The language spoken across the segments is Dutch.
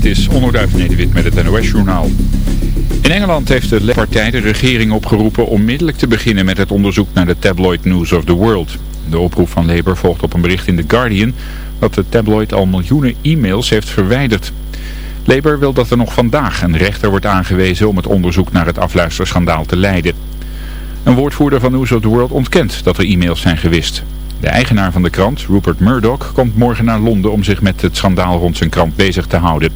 Dit is Onderduif Nederwit met het NOS-journaal. In Engeland heeft de Labour-partij de regering opgeroepen onmiddellijk te beginnen met het onderzoek naar de tabloid News of the World. De oproep van Labour volgt op een bericht in The Guardian dat de tabloid al miljoenen e-mails heeft verwijderd. Labour wil dat er nog vandaag een rechter wordt aangewezen om het onderzoek naar het afluisterschandaal te leiden. Een woordvoerder van News of the World ontkent dat er e-mails zijn gewist. De eigenaar van de krant, Rupert Murdoch, komt morgen naar Londen om zich met het schandaal rond zijn krant bezig te houden.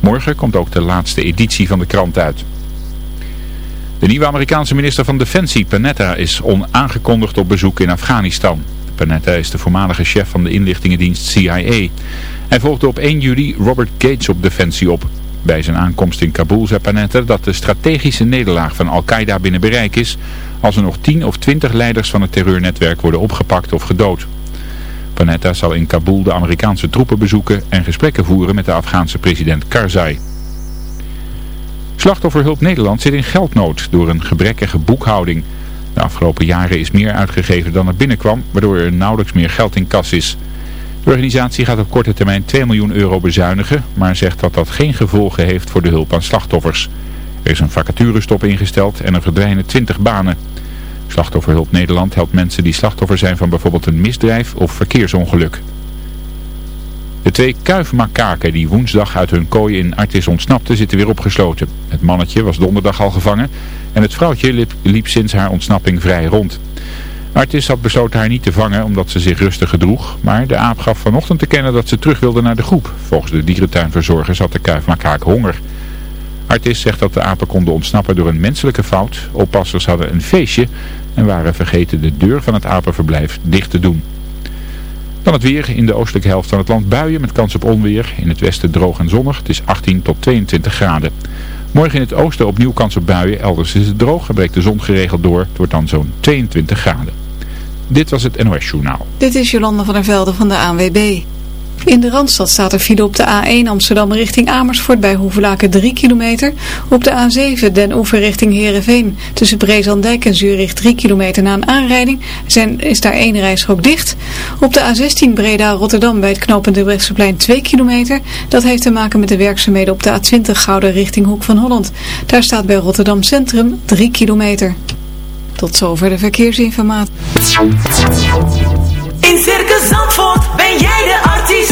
Morgen komt ook de laatste editie van de krant uit. De nieuwe Amerikaanse minister van Defensie, Panetta, is onaangekondigd op bezoek in Afghanistan. Panetta is de voormalige chef van de inlichtingendienst CIA. Hij volgde op 1 juli Robert Gates op Defensie op. Bij zijn aankomst in Kabul zei Panetta dat de strategische nederlaag van Al-Qaeda binnen bereik is als er nog 10 of 20 leiders van het terreurnetwerk worden opgepakt of gedood. Panetta zal in Kabul de Amerikaanse troepen bezoeken en gesprekken voeren met de Afghaanse president Karzai. Slachtofferhulp Nederland zit in geldnood door een gebrekkige boekhouding. De afgelopen jaren is meer uitgegeven dan er binnenkwam, waardoor er nauwelijks meer geld in kas is. De organisatie gaat op korte termijn 2 miljoen euro bezuinigen, maar zegt dat dat geen gevolgen heeft voor de hulp aan slachtoffers. Er is een vacaturestop ingesteld en er verdwijnen 20 banen. Slachtofferhulp Nederland helpt mensen die slachtoffer zijn van bijvoorbeeld een misdrijf of verkeersongeluk. De twee kuifmakaken die woensdag uit hun kooi in Artis ontsnapten zitten weer opgesloten. Het mannetje was donderdag al gevangen en het vrouwtje liep, sinds haar ontsnapping vrij rond. Artis had besloten haar niet te vangen omdat ze zich rustig gedroeg, maar de aap gaf vanochtend te kennen dat ze terug wilde naar de groep. Volgens de dierentuinverzorgers had de kuifmakaak honger. Artis zegt dat de apen konden ontsnappen door een menselijke fout. Oppassers hadden een feestje en waren vergeten de deur van het apenverblijf dicht te doen. Dan het weer. In de oostelijke helft van het land buien met kans op onweer. In het westen droog en zonnig. Het is 18 tot 22 graden. Morgen in het oosten opnieuw kans op buien. Elders is het droog en breekt de zon geregeld door. Het wordt dan zo'n 22 graden. Dit was het NOS Journaal. Dit is Jolanda van der Velde van de ANWB. In de Randstad staat er file op de A1 Amsterdam richting Amersfoort bij Hoevelaken 3 kilometer. Op de A7 Den Oever richting Heerenveen tussen Brezandijk en Zurich 3 kilometer na een aanrijding zijn, is daar één rijstrook dicht. Op de A16 Breda Rotterdam bij het knooppunt Brechtseplein 2 kilometer. Dat heeft te maken met de werkzaamheden op de A20 Gouden richting Hoek van Holland. Daar staat bij Rotterdam Centrum 3 kilometer. Tot zover de verkeersinformatie. In Circus Zandvoort ben jij de artiest.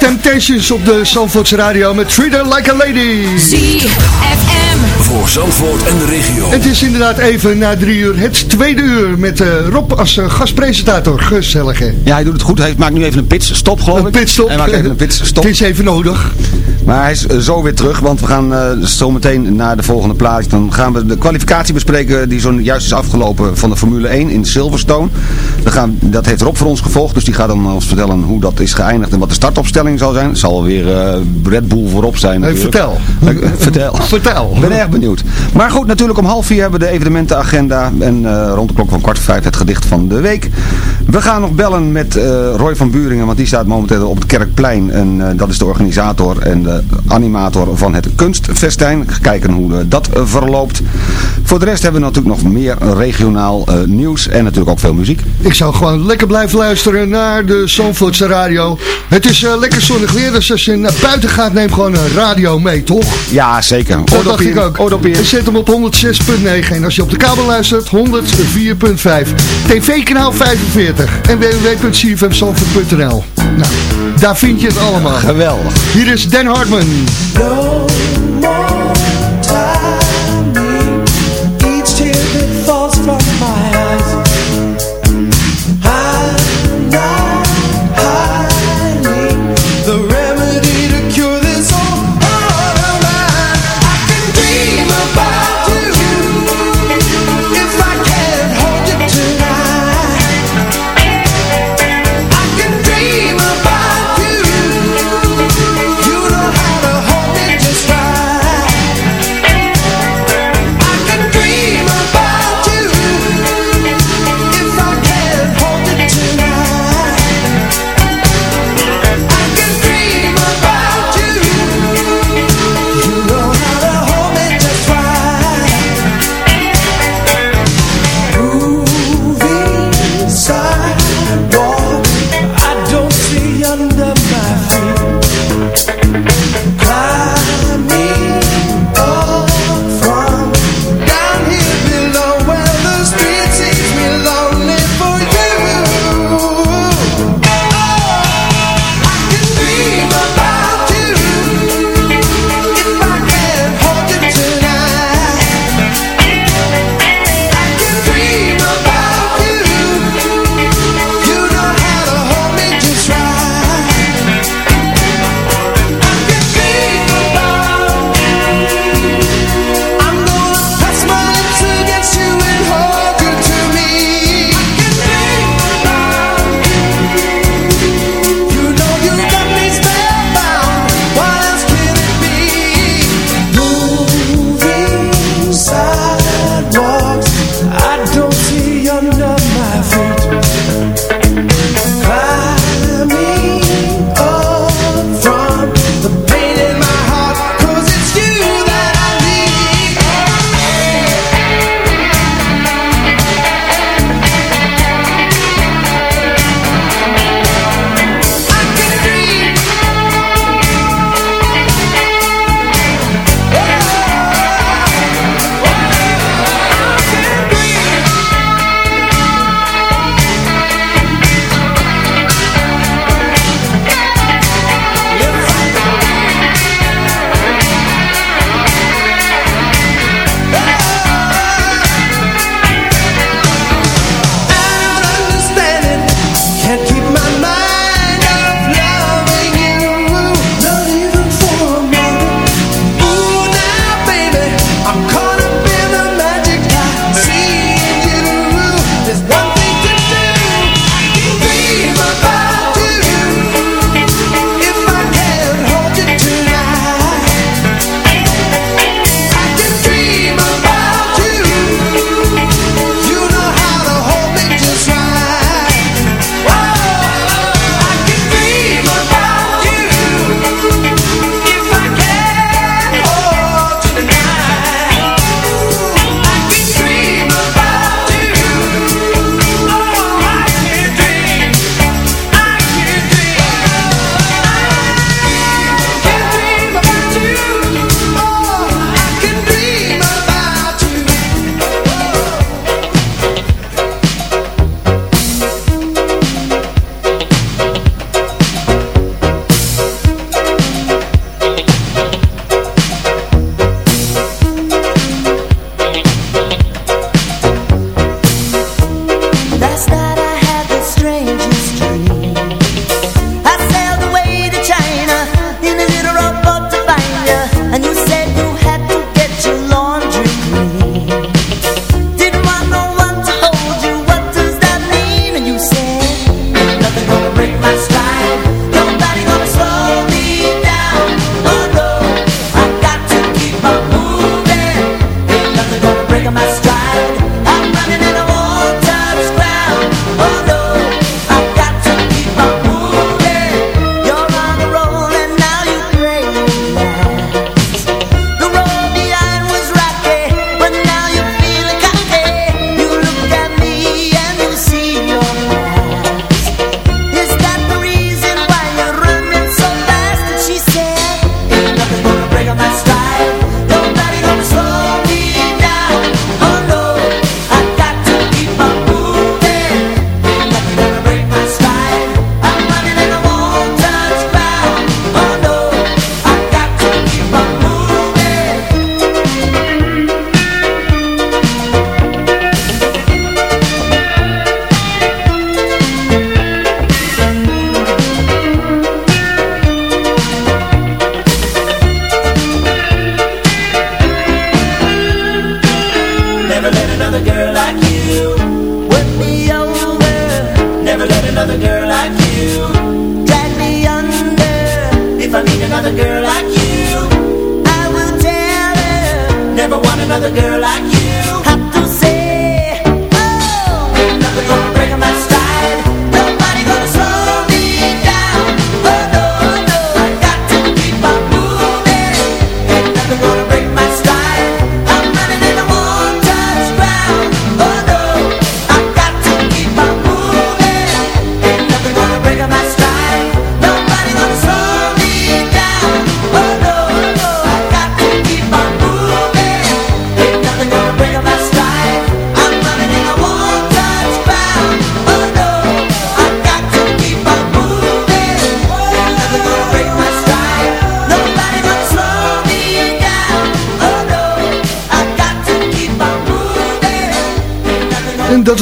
Temptations op de Zandvoorts Radio met Treat Her Like a Lady. ZFM. Voor Zandvoort en de regio. Het is inderdaad even na drie uur het tweede uur met eh, Rob als uh, gastpresentator. Gezellig hè? Ja, hij doet het goed. Hij maakt nu even een pitstop geloof ik. Een pitstop. Hij maakt even een pitstop. Het is even nodig. Maar hij is uh, zo weer terug, want we gaan uh, zo meteen naar de volgende plaats. Dan gaan we de kwalificatie bespreken die zojuist is afgelopen van de Formule 1 in Silverstone. Dan gaan, dat heeft Rob voor ons gevolgd, dus die gaat dan ons vertellen hoe dat is geëindigd en wat de startopstelling zal zijn. Het zal weer uh, Red Bull voorop zijn. Hey, vertel. vertel. vertel. Ik ben erg benieuwd. Maar goed, natuurlijk om half vier hebben we de evenementenagenda en rond de klok van kwart voor vijf het gedicht van de week. We gaan nog bellen met Roy van Buringen, want die staat momenteel op het Kerkplein en dat is de organisator en de animator van het kunstfestijn. Kijken hoe dat verloopt. Voor de rest hebben we natuurlijk nog meer regionaal nieuws en natuurlijk ook veel muziek. Ik zou gewoon lekker blijven luisteren naar de Zandvoortse radio. Het is lekker zonnig weer, dus als je naar buiten gaat, neem gewoon een radio mee, toch? Ja, zeker. Dat dacht ik ook. Je zet hem op 106.9 en als je op de kabel luistert, 104.5. TV-kanaal 45 en www.cfmzandvoort.nl Nou, daar vind je het allemaal. Geweldig. Hier is Dan Hartman.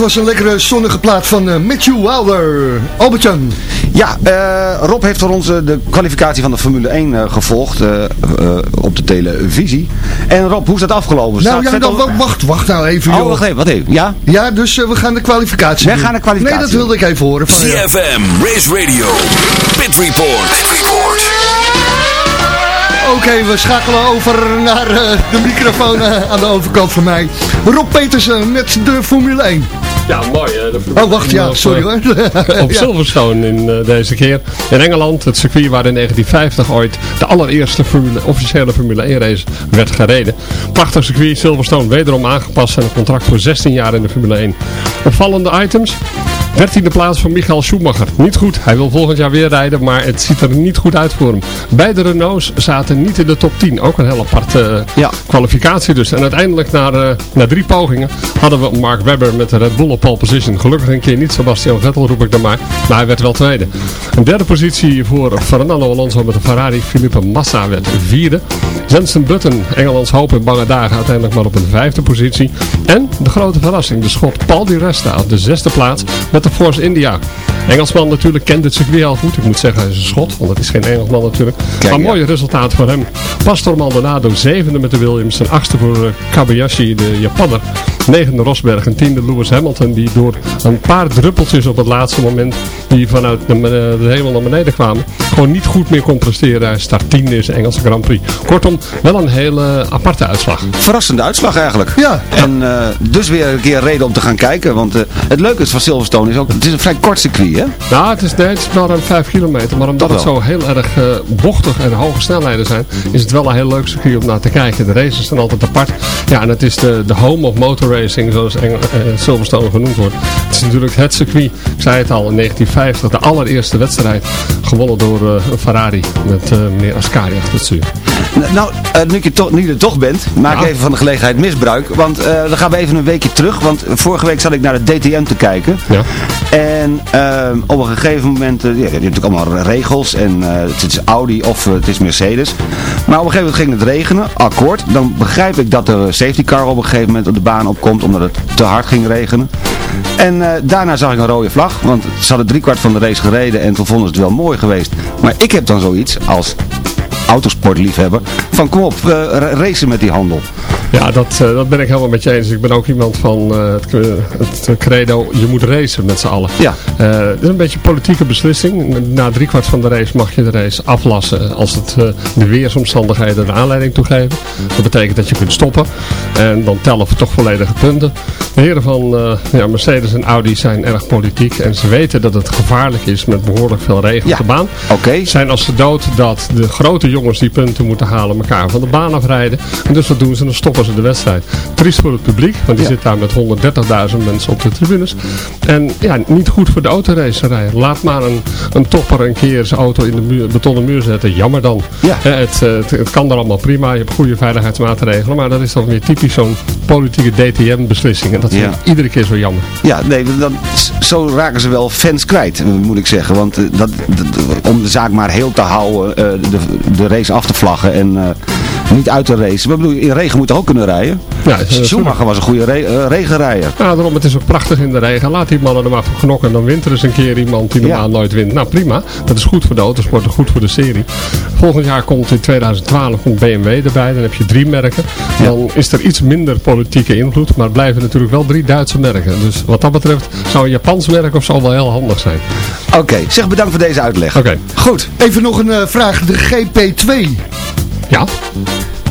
Was een lekkere zonnige plaat van eh, Matthew Wilder. Albert-Jan. Ja, eh, Rob heeft voor ons eh, de kwalificatie van de Formule 1 eh, gevolgd op de televisie. En Rob, hoe is dat afgelopen? Nou ja, dan, wacht, wacht nou even Oh, joh. wacht even, wat even. Ja? Ja, dus we gaan de kwalificatie doen. gaan de kwalificatie Nee, dat wilde ik even horen van je. CFM, Race Radio, Pit Report. Pit Report. Oké, we schakelen over naar eh, de microfoon eh, aan de overkant van mij. Rob Petersen met de Formule 1. Ja, mooi. hè. Oh, wacht, ja, op, sorry eh, hoor. Op. Silverstone in, eh, deze keer. In Engeland, het circuit waar in 1950 ooit de allereerste Formule, officiële Formule 1 race werd gereden. Prachtig circuit, Silverstone wederom aangepast en een contract voor 16 jaar in de Formule 1. Opvallende items. 13e plaats voor Michael Schumacher. Niet goed, hij wil volgend jaar weer rijden, maar het ziet er niet goed uit voor hem. Beide Renaults zaten niet in de top 10. Ook een heel aparte eh, Ja. kwalificatie dus. En uiteindelijk, na, eh, na drie pogingen, hadden we Mark Webber met de Red Bull op pole position. Gelukkig een keer niet Sebastian Vettel, roep ik dan maar. Maar hij werd wel tweede. Een derde positie voor Fernando Alonso met de Ferrari. Felipe Massa werd vierde. Jensen Button, Engelands hoop in bange dagen, uiteindelijk maar op een vijfde positie. En de grote verrassing, de schot Paul Di Resta op de zesde plaats met de Force India. Engelsman natuurlijk kent het circuit al goed. Ik moet zeggen, hij is een schot, want het is geen Engelsman natuurlijk. Kijk, maar ja. mooie resultaat voor hem. Pastor Maldonado zevende met de Williams. En achtste voor eh, Kabayashi, de Japanner. Negende Rosberg en tiende Lewis Hamilton. Die door een paar druppeltjes op het laatste moment. Die vanuit de, eh, de hemel naar beneden kwamen. Gewoon niet goed meer kon presteren. Hij start tiende in de Engelse Grand Prix. Kortom, wel een hele aparte uitslag. Verrassende uitslag eigenlijk. Ja. En eh, dus weer een keer reden om te gaan kijken. Want het leuke is van Silverstone is ook, het is een vrij kort circuit hè? Nou, het is, nee, het is maar ruim 5 kilometer. Maar omdat Dat het zo heel erg eh, bochtig en hoge snelheden zijn, is het wel een heel leuk circuit om naar te kijken. De races zijn altijd apart. Ja, en het is de, de home of motor racing, zoals Engel, eh, Silverstone genoemd wordt. Het is natuurlijk het circuit, ik zei het al, in 1950, de allereerste wedstrijd. Gewonnen door een Ferrari met meneer Ascari achter het stuur. Nou, nu, ik je toch, nu je er toch bent, maak Ja. even van de gelegenheid misbruik. Want dan gaan we even een weekje terug. Want vorige week zat ik naar de DTM te kijken. Ja. En ehm, op een gegeven moment, eh, ja, je hebt natuurlijk allemaal regels. En eh, het is Audi of eh, het is Mercedes. Maar op een gegeven moment ging het regenen, akkoord. Dan begrijp ik dat een safety car op een gegeven moment op de baan opkomt. Omdat het te hard ging regenen. En daarna zag ik een rode vlag. Want ze hadden driekwart van de race gereden. En toen vonden ze het wel mooi geweest. Maar ik heb dan zoiets als autosportliefhebber. Van kom op, ra- racen met die handel. Ja, dat, eh, dat ben ik helemaal met je eens. Ik ben ook iemand van eh, het, eh, het credo, je moet racen met z'n allen. Ja. Eh, het is een beetje een politieke beslissing. Na driekwart van de race mag je de race aflassen als het, eh, de weersomstandigheden de aanleiding toegeven. Dat betekent dat je kunt stoppen en dan tellen we toch volledige punten. De heren van eh, ja, Mercedes en Audi zijn erg politiek en ze weten dat het gevaarlijk is met behoorlijk veel regen Ja. op de baan. Oké. Zijn als de dood dat de grote jongens die punten moeten halen elkaar van de baan afrijden. En dus wat doen ze? Dan stoppen ze de wedstrijd. Triest voor het publiek, want die Ja. zit daar met 130.000 mensen op de tribunes. En ja, niet goed voor de autoracerij. Laat maar een, een topper een keer zijn auto in de muur, betonnen muur zetten. Jammer dan. Ja. Het, eh, het, het kan er allemaal prima. Je hebt goede veiligheidsmaatregelen. Maar dat is dan weer typisch zo'n politieke DTM-beslissing. En dat vind Ja. ik iedere keer zo jammer. Ja, nee, dan, zo raken ze wel fans kwijt, eh, moet ik zeggen. Want eh, dat, dat- om de zaak maar heel te houden, de, de race af te vlaggen en niet uit te racen. Maar ik bedoel, in regen moet je ook kunnen rijden. Ja, eh, Schumacher was een goede re eh, regenrijder. Ja, daarom, het is ook prachtig in de regen. Laat die mannen er maar voor knokken. En dan wint er eens een keer iemand die normaal Ja. nooit wint. Nou, prima. Dat is goed voor de autosport en goed voor de serie. Volgend jaar komt in 2012 komt BMW erbij. Dan heb je drie merken. Dan is er iets minder politieke invloed. Maar blijven natuurlijk wel drie Duitse merken. Dus wat dat betreft zou een Japans merk of zo wel heel handig zijn. Oké, zeg bedankt voor deze uitleg. Oké. Goed. Even nog een eh, vraag. De GP2. Ja?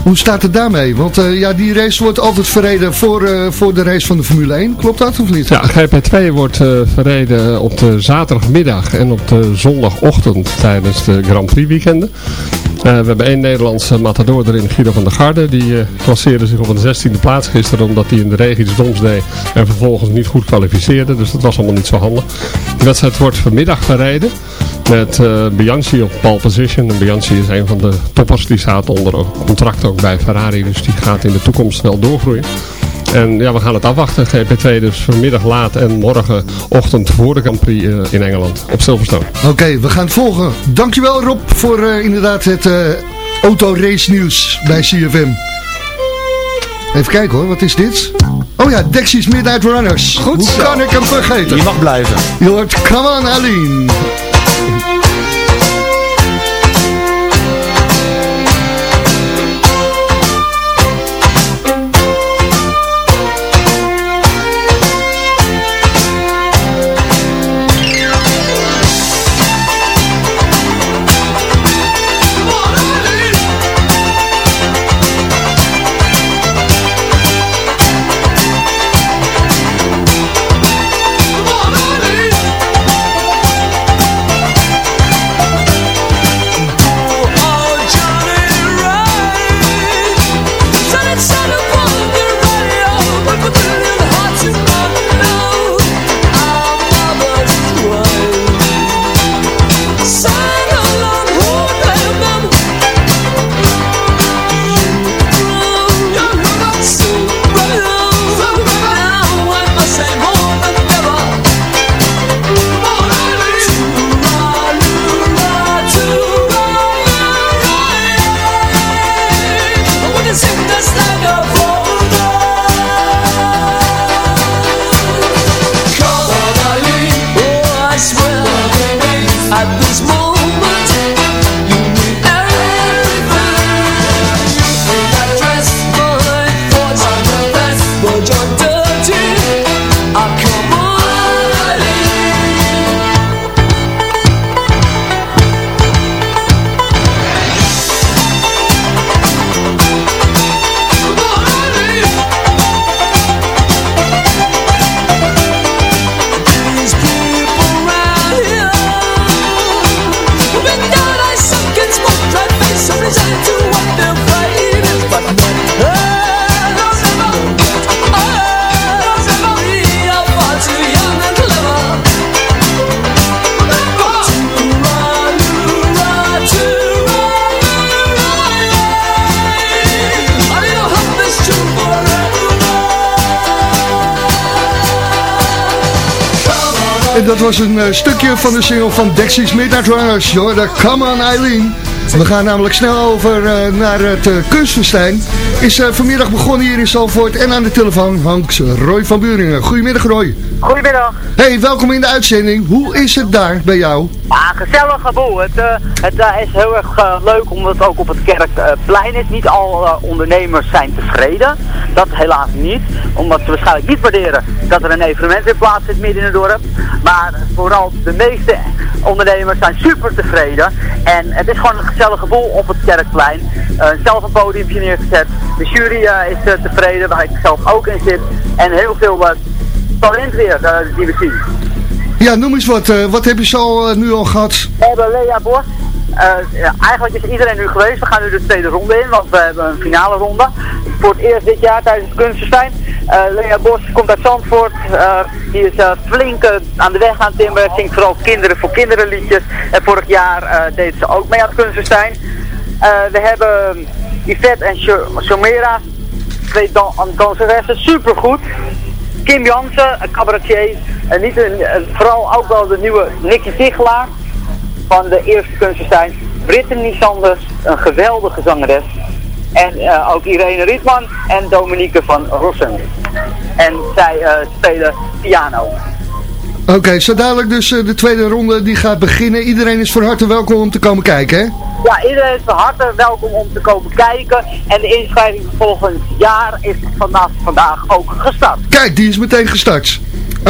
Hoe staat het daarmee? Want eh, ja, die race wordt altijd verreden voor, eh, voor de race van de Formule 1. Klopt dat of niet? Ja, GP2 wordt eh, verreden op de zaterdagmiddag en op de zondagochtend tijdens de Grand Prix weekenden. Eh, we hebben één Nederlandse matador erin, Guido van der Garde. Die eh klasseerde zich op een 16e plaats gisteren omdat hij in de regen iets doms deed en vervolgens niet goed kwalificeerde. Dus dat was allemaal niet zo handig. De wedstrijd wordt vanmiddag verreden met eh, Bianchi op pole position. En Bianchi is een van de toppers. Die staat onder contract ook bij Ferrari. Dus die gaat in de toekomst snel doorgroeien. En ja, we gaan het afwachten. GP2 dus vanmiddag laat en morgenochtend voor de Grand Prix eh, in Engeland op Silverstone. Oké, we gaan het volgen. Dankjewel Rob voor eh, inderdaad het eh autorace nieuws bij CFM. Even kijken hoor, wat is dit? Oh ja, Dexys Midnight Runners. Goed Hoe zo. kan ik hem vergeten? Je mag blijven. Je hoort Come on Aline. Was een eh, stukje van de single van Dexys Midnight Runners. De Come on Eileen. We gaan namelijk snel over eh, naar het uh. Is vanmiddag begonnen hier in Zalvoort en aan de telefoon hangt Roy van Buringen. Goedemiddag Roy. Goedemiddag. Hey, welkom in de uitzending. Hoe is het daar bij jou? Ja, gezellige boel. Het, eh, het eh, is heel erg eh, leuk omdat het ook op het Kerkplein is. Niet al ondernemers zijn tevreden. Dat helaas niet. Omdat ze waarschijnlijk niet waarderen dat er een evenement weer plaatsvindt midden in het dorp. Maar vooral de meeste ondernemers zijn super tevreden. En het is gewoon een gezellige boel op het Kerkplein. Zelf een podiumpje neergezet. De jury is tevreden, waar ik zelf ook in zit. En heel veel talent weer eh, die we zien. Ja, noem eens wat. eh, wat heb je zo eh, nu al gehad? We hebben Lea Bos. Ja, eigenlijk is iedereen nu geweest. We gaan nu de tweede ronde in, want we hebben een finale ronde. Voor het eerst dit jaar tijdens het Kunstenstein. Eh Lea Bos komt uit Zandvoort. Die is flink aan de weg aan het timmeren. Zingt vooral kinderen voor kinderen liedjes. En vorig jaar deed ze ook mee aan het Kunstenstein. Eh, we hebben Yvette en Sh- Shomera. Twee dan danseressen. Supergoed. Kim Jansen, een cabaretier. En niet een, en vooral ook wel de nieuwe Nicky Tichelaar van de eerste kunstenstein. Brittany Sanders, een geweldige zangeres. En eh, ook Irene Rietman en Dominique van Rossen. En zij eh, spelen piano. Oké, zo dadelijk dus eh, de tweede ronde die gaat beginnen. Iedereen is van harte welkom om te komen kijken, hè? Ja, iedereen is van harte welkom om te komen kijken. En de inschrijving voor volgend jaar is vanaf vandaag ook gestart. Kijk, die is meteen gestart.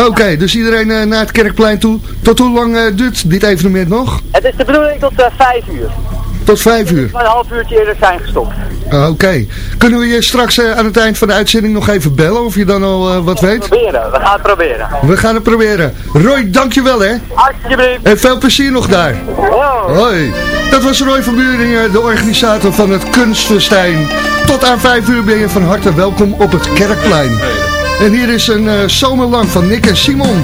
Oké, dus iedereen eh, naar het Kerkplein toe. Tot hoe lang eh, duurt dit evenement nog? Het is de bedoeling tot uh, vijf uur. Tot vijf uur. Een half uurtje eerder zijn gestopt. Oké. Kunnen we je straks eh, aan het eind van de uitzending nog even bellen of je dan al eh, wat weet? Proberen, we gaan het proberen. We gaan het proberen. Roy, dankjewel hè. Alsjeblieft. En veel plezier nog daar. Wow. Hoi. Dat was Roy van Buringen, de organisator van het Kunstfestijn. Tot aan 5 uur ben je van harte welkom op het Kerkplein. En hier is een eh, zomerlang van Nick en Simon.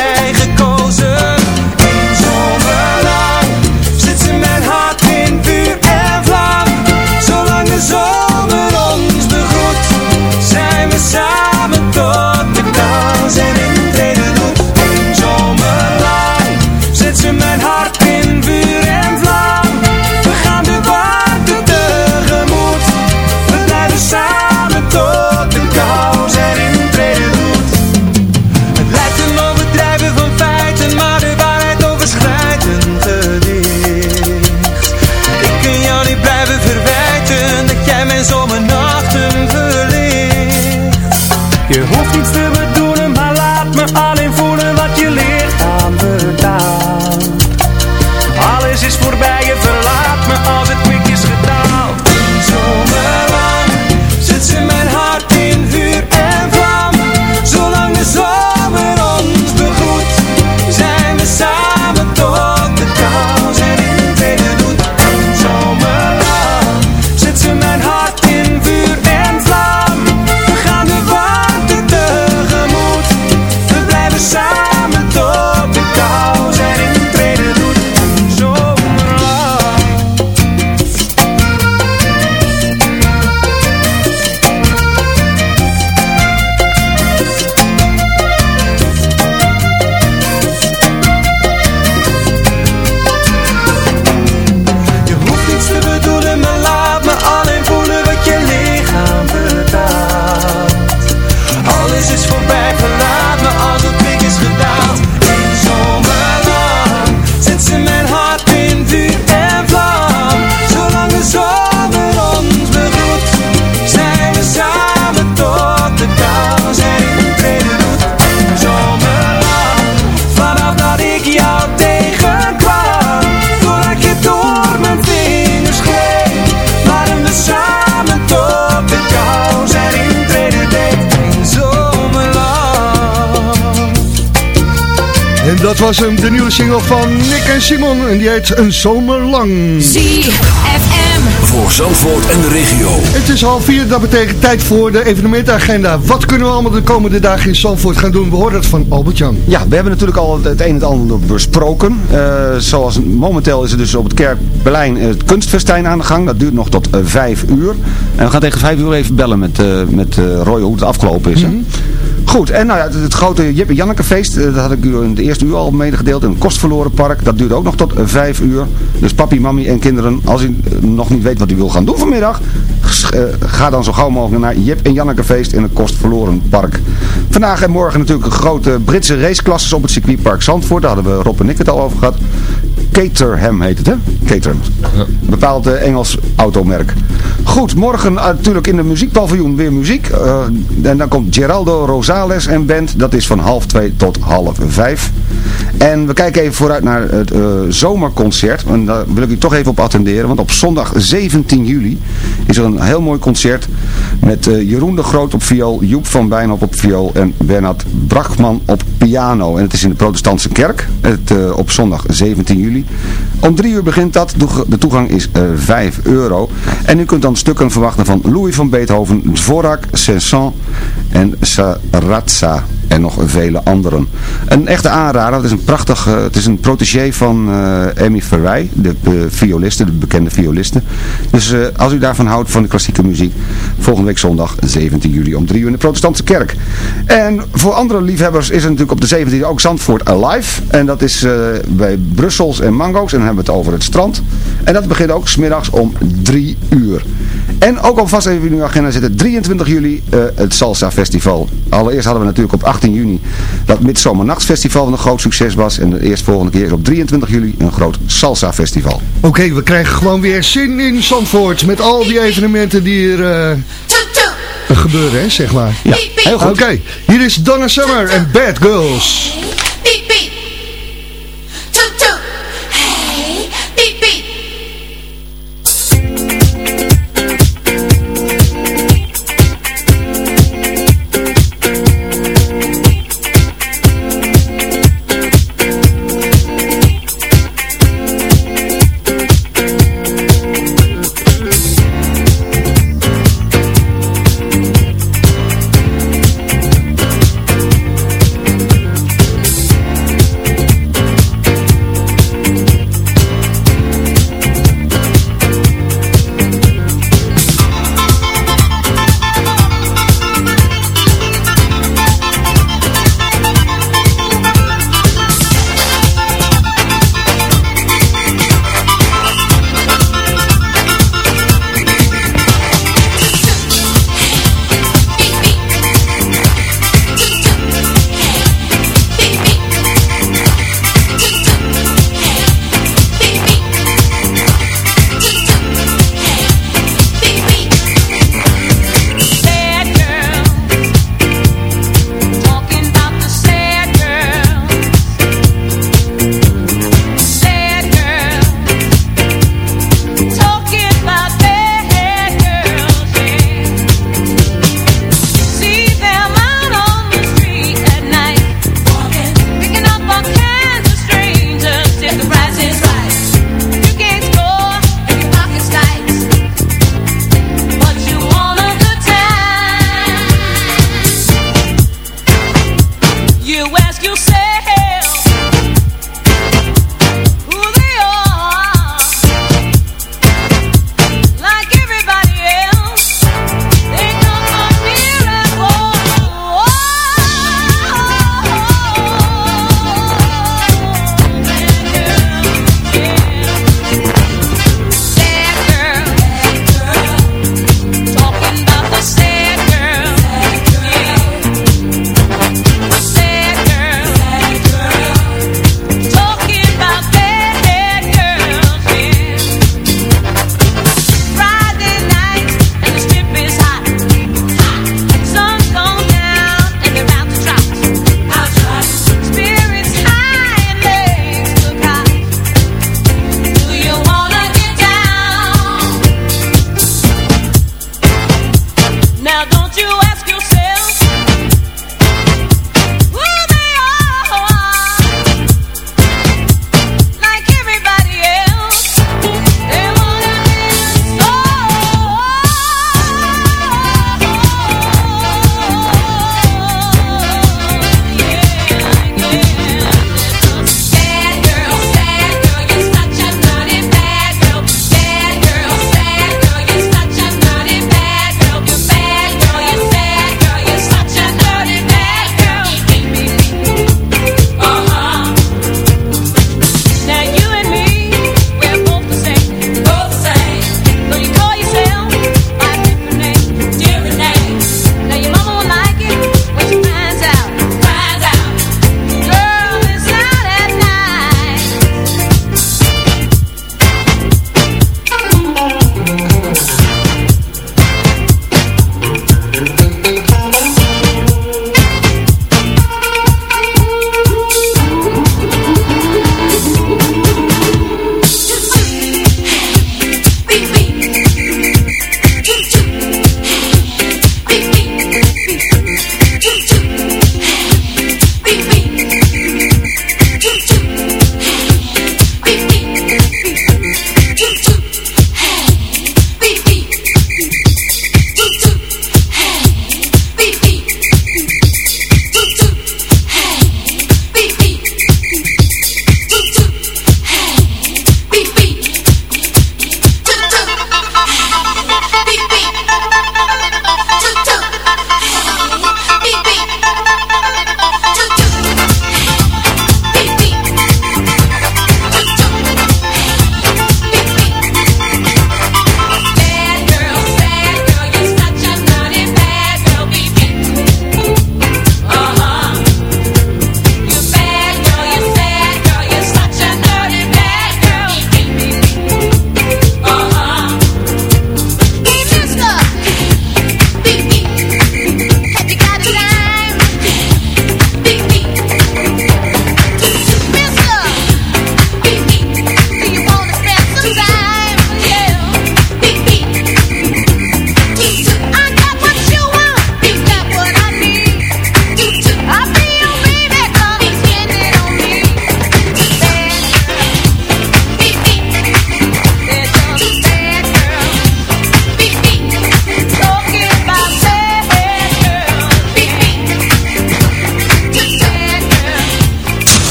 dat was hem, de nieuwe single van Nick en Simon. En die heet Een Zomerlang. ZFM. Voor Zandvoort en de regio. Het is half vier, dat betekent tijd voor de evenementenagenda. Wat kunnen we allemaal de komende dagen in Zandvoort gaan doen? We horen het van Albert-Jan. Ja, we hebben natuurlijk al het een en het ander besproken. Eh, zoals momenteel is er dus op het Kerkplein het kunstfestijn aan de gang. Dat duurt nog tot eh, vijf uur. En we gaan tegen vijf uur even bellen met, eh, met eh, Roy hoe het afgelopen is. hè. Goed, en nou ja, het, grote Jip en Janneke feest, eh, dat had ik u in de eerste uur al medegedeeld. In het Kostverloren Park, dat duurt ook nog tot eh, vijf uur. Dus papi, mami en kinderen, als u eh, nog niet weet wat u wil gaan doen vanmiddag, ga dan zo gauw mogelijk naar Jip en Janneke feest in het Kostverloren Park. Vandaag en morgen natuurlijk grote Britse raceklasses op het circuitpark Zandvoort. Daar hadden we Rob en ik het al over gehad. Caterham heet het, hè? Caterham. Bepaald eh, Engels automerk. Goed, morgen eh, natuurlijk in de muziekpaviljoen weer muziek. Eh, en dan komt Geraldo Rosales en band. Dat is van half twee tot half vijf. En we kijken even vooruit naar het zomerconcert. En daar wil ik u toch even op attenderen. Want op zondag 17 juli is er een heel mooi concert. Met Jeroen de Groot op viool, Joep van Bijnhop op viool en Bernard Brachman op piano. En het is in de protestantse kerk het, op zondag 17 juli. Om drie uur begint dat. De toegang is eh 5 euro. En u kunt dan stukken verwachten van Louis van Beethoven, Dvorak, Saint-Saëns en Sarazza. En nog vele anderen. Een echte aanrader, het is een prachtig, eh, het is een protégé van uh, Amy Ferrey, de violiste, de bekende violiste. Dus als u daarvan houdt, van de klassieke muziek, volgende week zondag 17 juli om 3 uur in de protestantse kerk. En voor andere liefhebbers is er natuurlijk op de 17e ook Zandvoort Alive. En dat is bij Brussels en Mango's en dan hebben we het over het strand. En dat begint ook smiddags om 3 uur. En ook alvast even in uw agenda zitten 23 juli het Salsa Festival. Allereerst hadden we natuurlijk op 18 juni dat Midsomernachtsfestival een groot succes was. En de eerstvolgende keer is op 23 juli een groot Salsa Festival. Oké, we krijgen gewoon weer zin in Zandvoort met al die evenementen die hier uh, gebeuren, hè, zeg maar. Ja, heel goed. Oké, hier is Donna Summer en Bad Girls.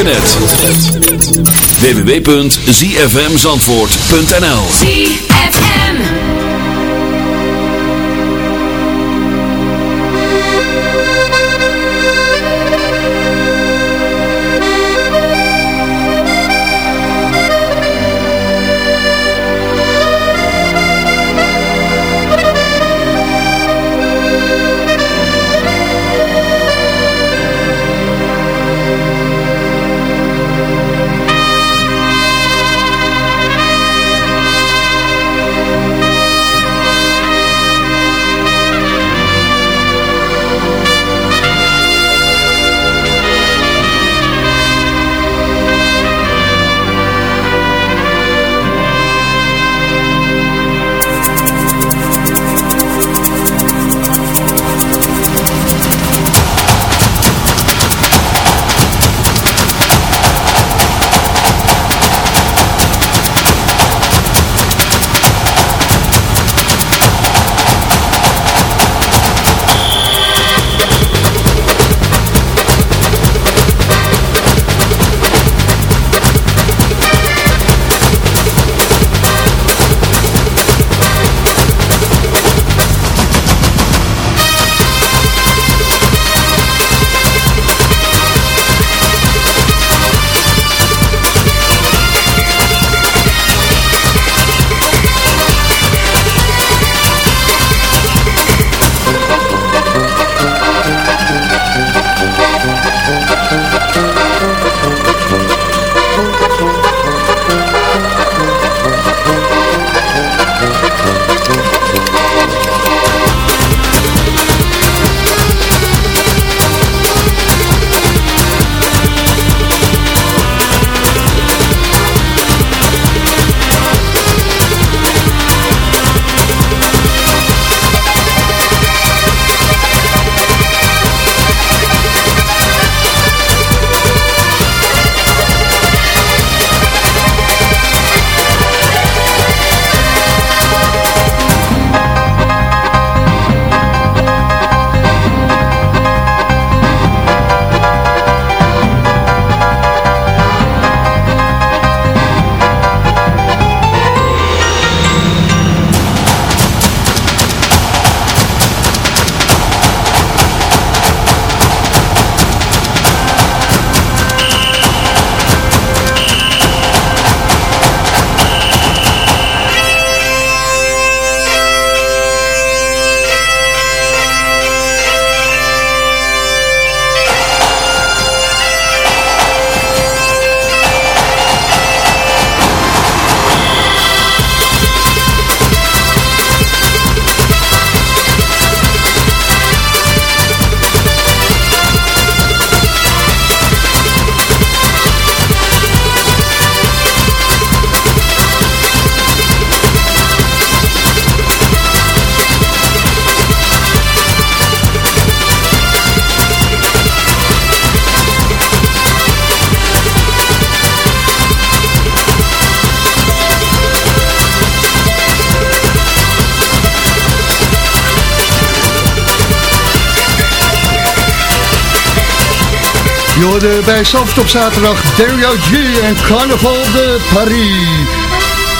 Internet. Hoorde bij Zalvert op zaterdag Dario G en Carnaval de Paris.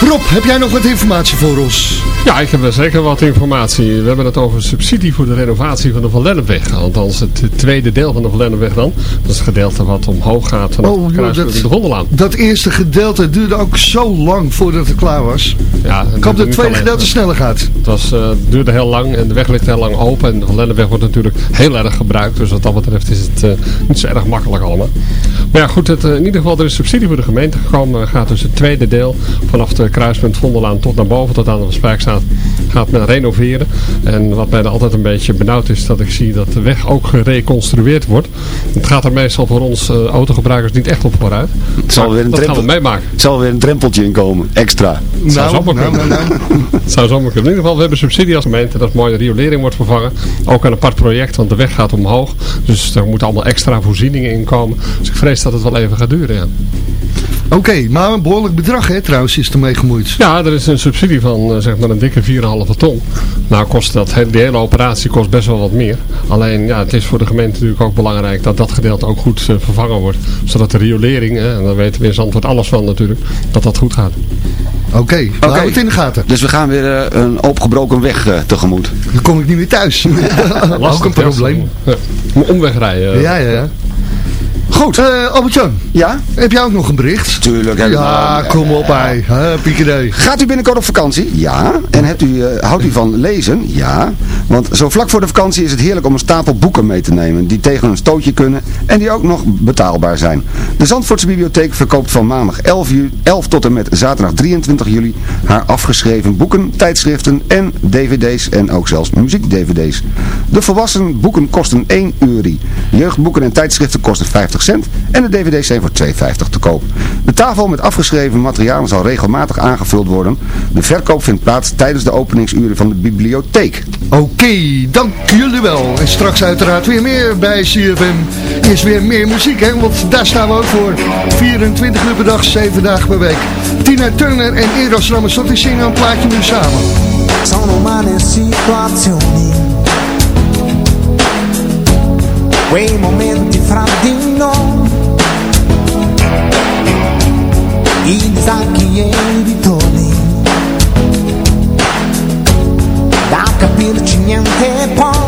Rob, heb jij nog wat informatie voor ons? Ja, ik heb er zeker wat informatie. We hebben het over subsidie voor de renovatie van de Van Lennepweg. Althans, het tweede deel van de Van Lennepweg dan. Dat is het gedeelte wat omhoog gaat vanaf Oh, dat- de Gondelaan. Dat eerste gedeelte duurde ook zo lang voordat het klaar was. Ja, Ik hoop dat het tweede gedeelte sneller gaat. Het was, eh, duurde heel lang en de weg ligt heel lang open. En de Van Lennepweg wordt natuurlijk heel erg gebruikt. Dus wat dat betreft is het eh, niet zo erg makkelijk allemaal. Maar ja, goed, het, eh, in ieder geval er is subsidie voor de gemeente gekomen. Gaat dus het tweede deel vanaf de kruispunt Vondelaan tot naar boven, tot aan de Spijkstraat, gaat men renoveren. En wat mij dan altijd een beetje benauwd is, dat ik zie dat de weg ook gereconstrueerd wordt. Het gaat er meestal voor ons eh, autogebruikers niet echt op vooruit. Het zal weer een dat gaan we drempel- meemaken. Er zal weer een drempeltje in komen, extra. Het zou zomaar kunnen. Het zou zomaar kunnen. In ieder geval, we hebben subsidie als gemeente dat mooie riolering wordt vervangen. Ook een apart project, want de weg gaat omhoog. Dus er moeten allemaal extra voorzieningen in komen. Dus ik vrees dat het wel even gaat duren, ja. Oké, maar een behoorlijk bedrag hè, trouwens is ermee gemoeid. Ja, er is een subsidie van eh, zeg maar een dikke 4,5 ton. Nou kost dat, die hele operatie kost best wel wat meer. Alleen ja, het is voor de gemeente natuurlijk ook belangrijk dat dat gedeelte ook goed eh, vervangen wordt. Zodat de riolering, hè, en daar weten we in Zandvoort alles van natuurlijk, dat dat goed gaat. Oké, we houden het in de gaten. Dus we gaan weer eh, een opgebroken weg tegemoet. Dan kom ik niet meer thuis. Ook een probleem. Ja, omweg rijden. Ja, ja, ja. Goed. Albert-Jan, Ja? heb jij ook nog een bericht? Tuurlijk. heb Ja, kom op hij. Piekedee. Gaat u binnenkort op vakantie? Ja. En hebt u, eh, houdt u van lezen? Ja. Want zo vlak voor de vakantie is het heerlijk om een stapel boeken mee te nemen. Die tegen een stootje kunnen en die ook nog betaalbaar zijn. De Zandvoortse Bibliotheek verkoopt van maandag 11, ju- 11 tot en met zaterdag 23 juli haar afgeschreven boeken, tijdschriften en dvd's en ook zelfs muziek-dvd's. De volwassen boeken kosten 1 euro. Jeugdboeken en tijdschriften kosten 50 cent en de dvd's zijn voor 2,50 te koop. De tafel met afgeschreven materialen zal regelmatig aangevuld worden. De verkoop vindt plaats tijdens de openingsuren van de bibliotheek. Oké, dank jullie wel. En straks uiteraard weer meer bij CFM. Is weer meer muziek, hè? Want daar staan we ook voor. 24 uur per dag, 7 dagen per week. Tina Turner en Eros Ramazzotti zingen een plaatje nu samen. Sono umane situazioni Quei momenti fra di noi. I e i ritorni Da capirci niente poi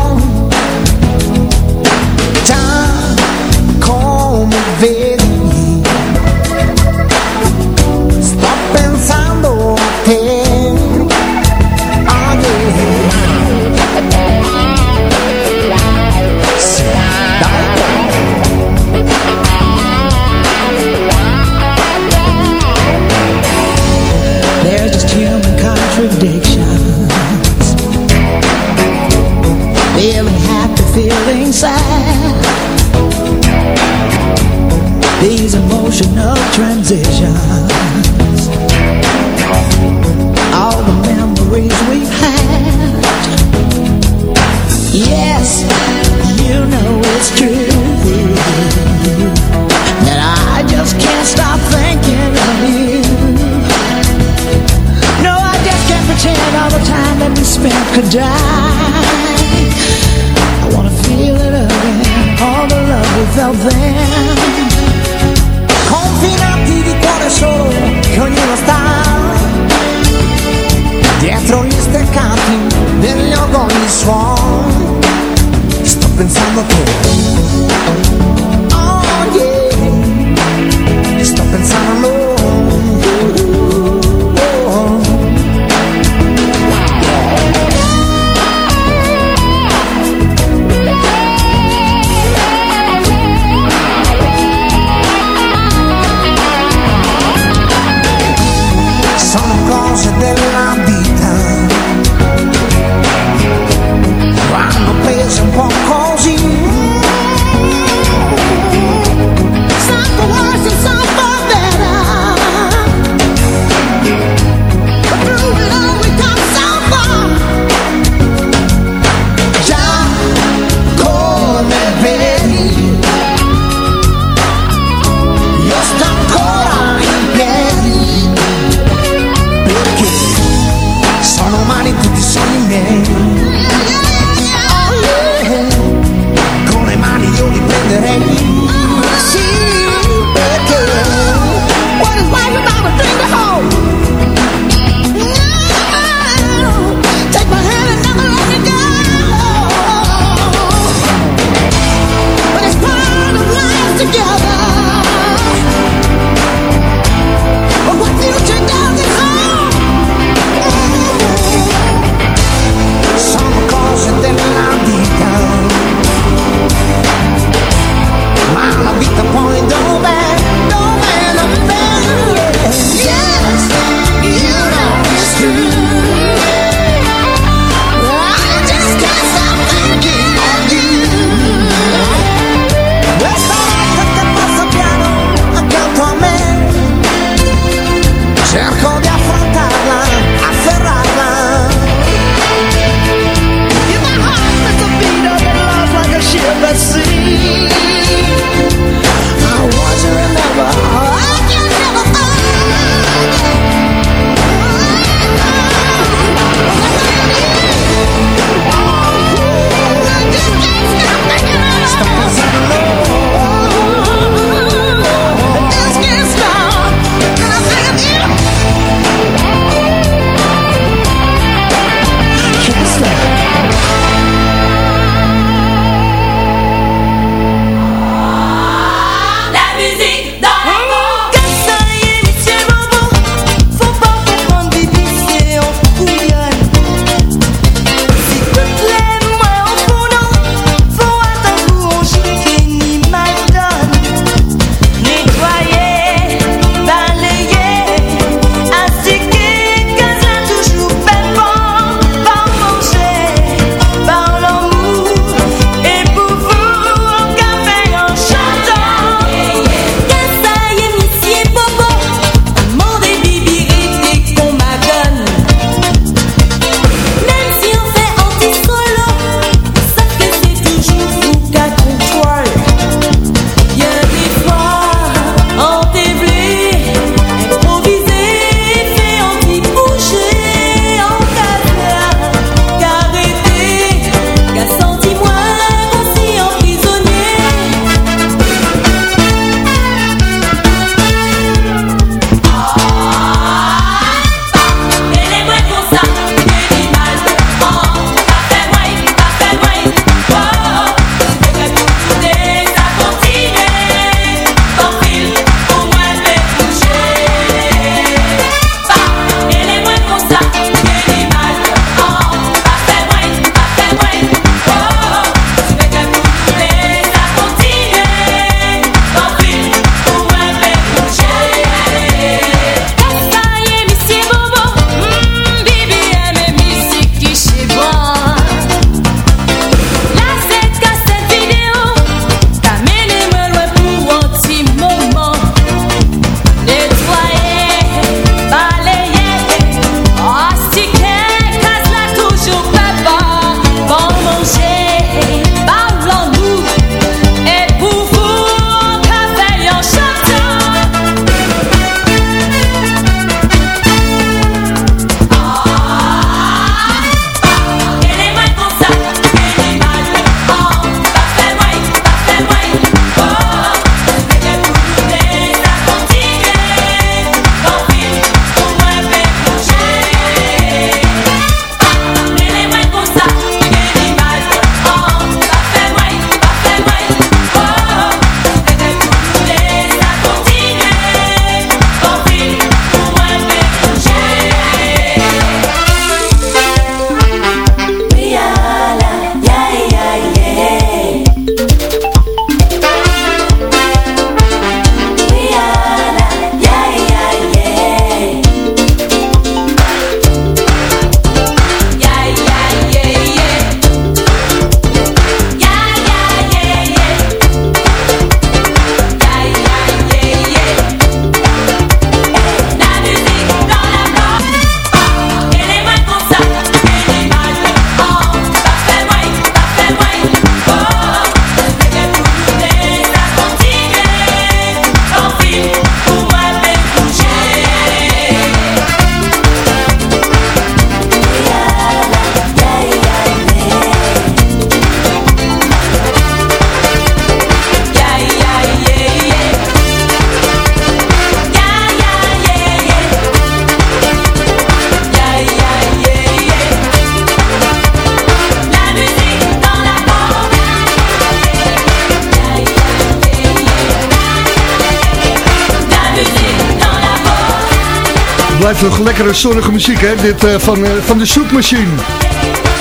blijft nog lekkere zonnige muziek, hè? Dit eh, van, eh, van de Soepmachine.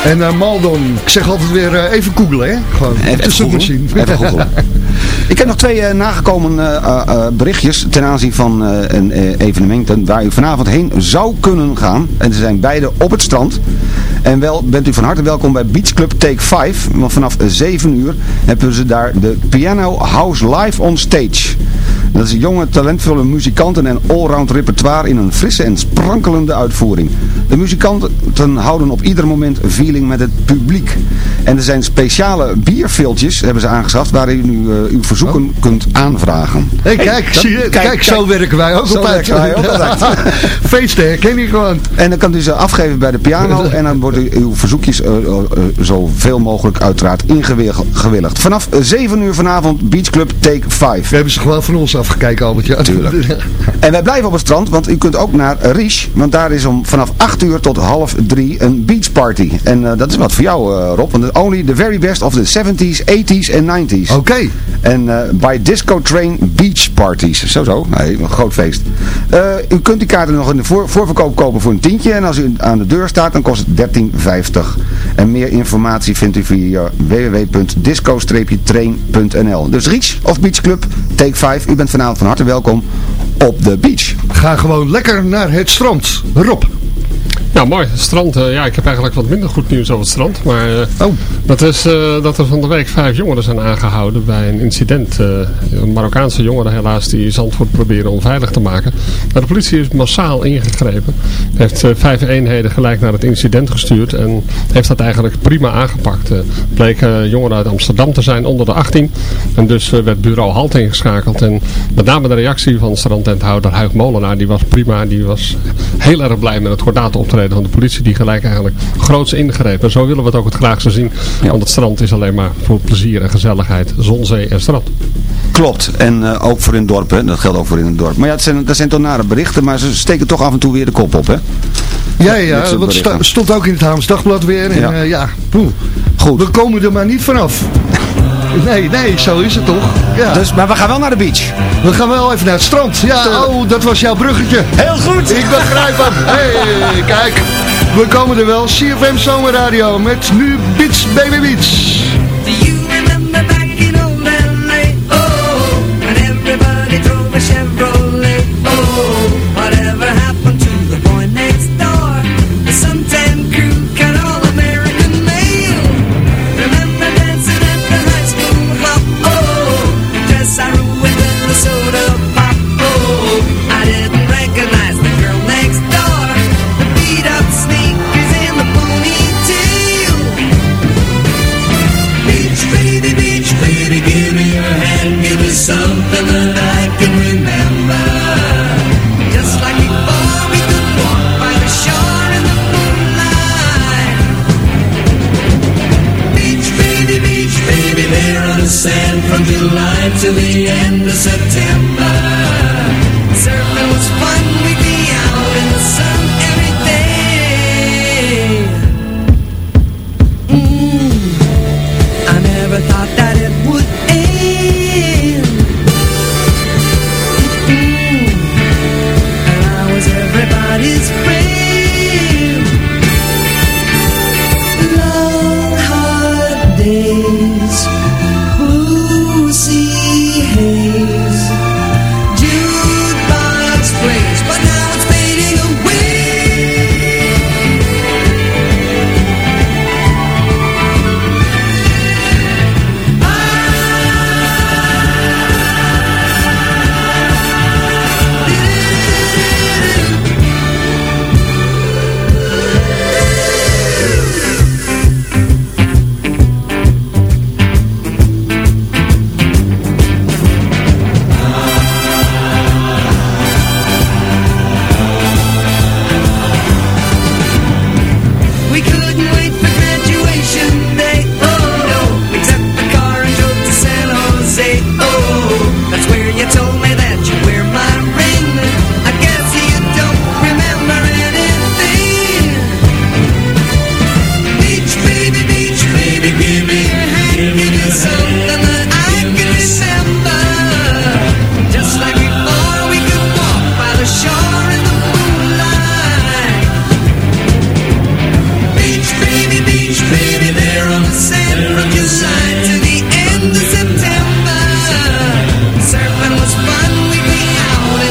En eh, Maldon, ik zeg altijd weer even googlen, hè? Gewoon, Even, de even Soepmachine. googlen. Even googlen. Ik heb nog twee nagekomen berichtjes ten aanzien van een evenementen waar u vanavond heen zou kunnen gaan. En ze zijn beide op het strand. En wel bent u van harte welkom bij Beach Club Take 5. Want vanaf 7 uur hebben ze daar de Piano House Live on Stage. Dat is jonge, talentvolle muzikanten en allround repertoire in een frisse en sprankelende uitvoering. De muzikanten houden op ieder moment feeling met het publiek. En er zijn speciale bierveeltjes, hebben ze aangeschaft, waarin u eh, uw verzoeken kunt aanvragen. Hey, kijk, dat- zie je, kijk, zo werken wij ook Zo altijd. werken wij ook. Feesten herken je gewoon. En dan kan u ze afgeven bij de piano en dan worden uw verzoekjes eh, eh, eh, zoveel mogelijk uiteraard ingewilligd. Vanaf 7 uur vanavond Beach Club Take 5. We hebben ze gewoon van ons afgekeken, Albert. Ja. Tuurlijk. En wij blijven op het strand, want u kunt ook naar Ries, want daar is om vanaf 8 uur tot half 3 een beach party. En eh, dat is wat voor jou eh, Rob, want only the very best of the 70s, 80s en 90s. Oké. En eh by Disco Train Beach Parties. Zo zo, nee, een groot feest. U kunt die kaarten nog in de voor voorverkoop kopen voor een tientje. En als u aan de deur staat, dan kost het 13,50. En meer informatie vindt u via www.disco-train.nl Dus Reach of Beach Club, Take 5. U bent vanavond van harte welkom op de beach. Ga gewoon lekker naar het strand. Rob. Ja, mooi. Het strand. eh, ja, ik heb eigenlijk wat minder goed nieuws over het strand. Maar eh, Oh. dat is eh, dat er van de week vijf jongeren zijn aangehouden bij een incident. een Marokkaanse jongeren helaas die Zandvoort proberen onveilig te maken. Maar de politie is massaal ingegrepen. Heeft vijf eenheden gelijk naar het incident gestuurd. En heeft dat eigenlijk prima aangepakt. Bleken jongeren uit Amsterdam te zijn onder de 18. En dus werd bureau Halt ingeschakeld. En met name de reactie van strandtenthouder Huig Molenaar. Die was prima. Die was heel erg blij met het kordate optreden van de politie. Die gelijk eigenlijk groots ingreep. En zo willen we het ook het graagste zien. Want het strand is alleen maar voor plezier en gezelligheid. Zon, zee en strand. Klopt. En eh, ook voor in het dorp, hè. Dat geldt ook voor in het dorp. Maar ja, het zijn, dat zijn toch nare berichten, maar ze steken toch af en toe weer de kop op, hè. Ja, ja, berichten. stond ook in het Haams Dagblad weer. En, Ja. ja, ja poeh. Goed. we komen er maar niet vanaf. Nee, nee, zo is het toch? Ja. Dus, maar we gaan wel naar de beach. We gaan wel even naar het strand. Ja, oh, dat was jouw bruggetje. Heel goed. Ik begrijp hem. Hey, kijk. We komen er wel. CFM Zomerradio met nu Beats Baby Beats. in till the end of September.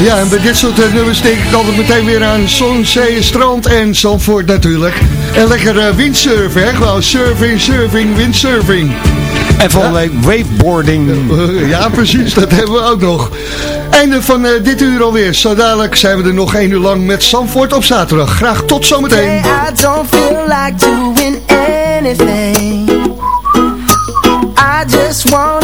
Ja, en bij dit soort eh, nummers denk ik altijd meteen weer aan zon, zee, strand en Zandvoort natuurlijk. En lekker eh, windsurfen, hè? Gewoon surfing, surfing, windsurfing. En van ja. Eh, ja, precies, dat hebben we ook nog. Einde van dit uur alweer. Zo dadelijk zijn we er nog één uur lang met Zandvoort op zaterdag. Graag tot zometeen. I don't feel like anything. I just want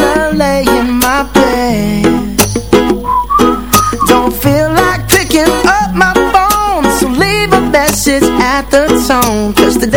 zone. Just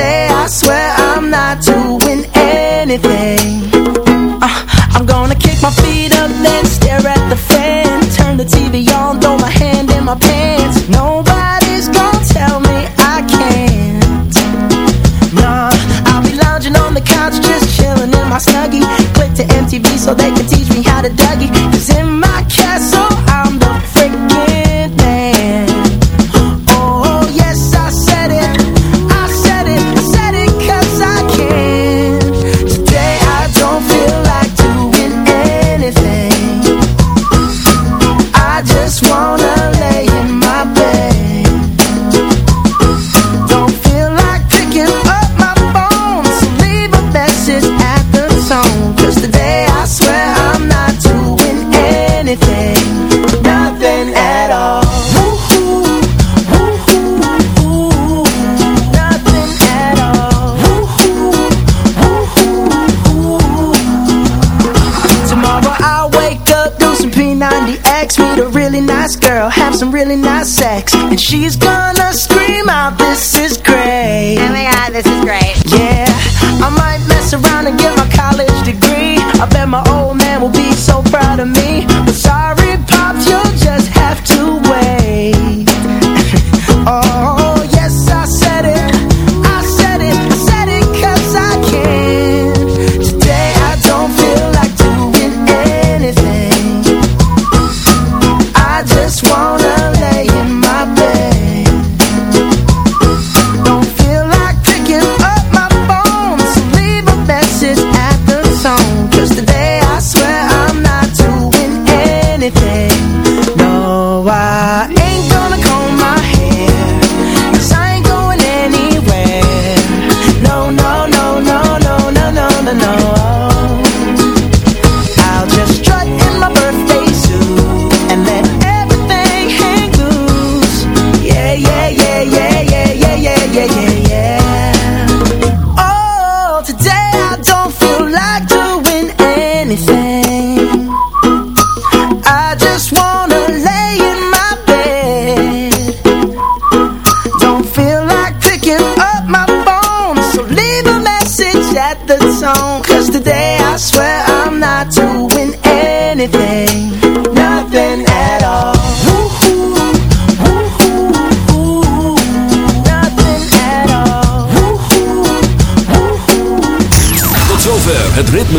about sex And she's gonna scream out This is great. Oh my god, this is great. Yeah, I might mess around and get my college